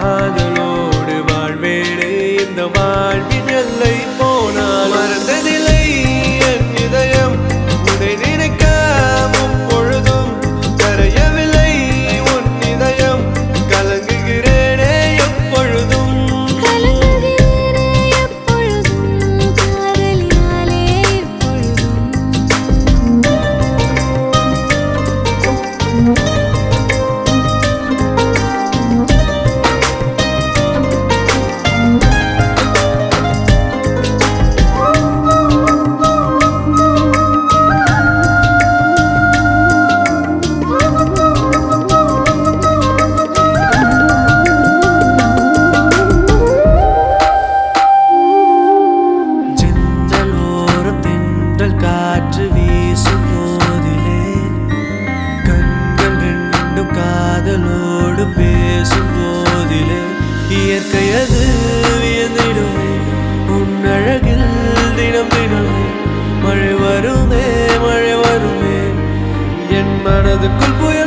hug என் மனதுக்குள் புயல்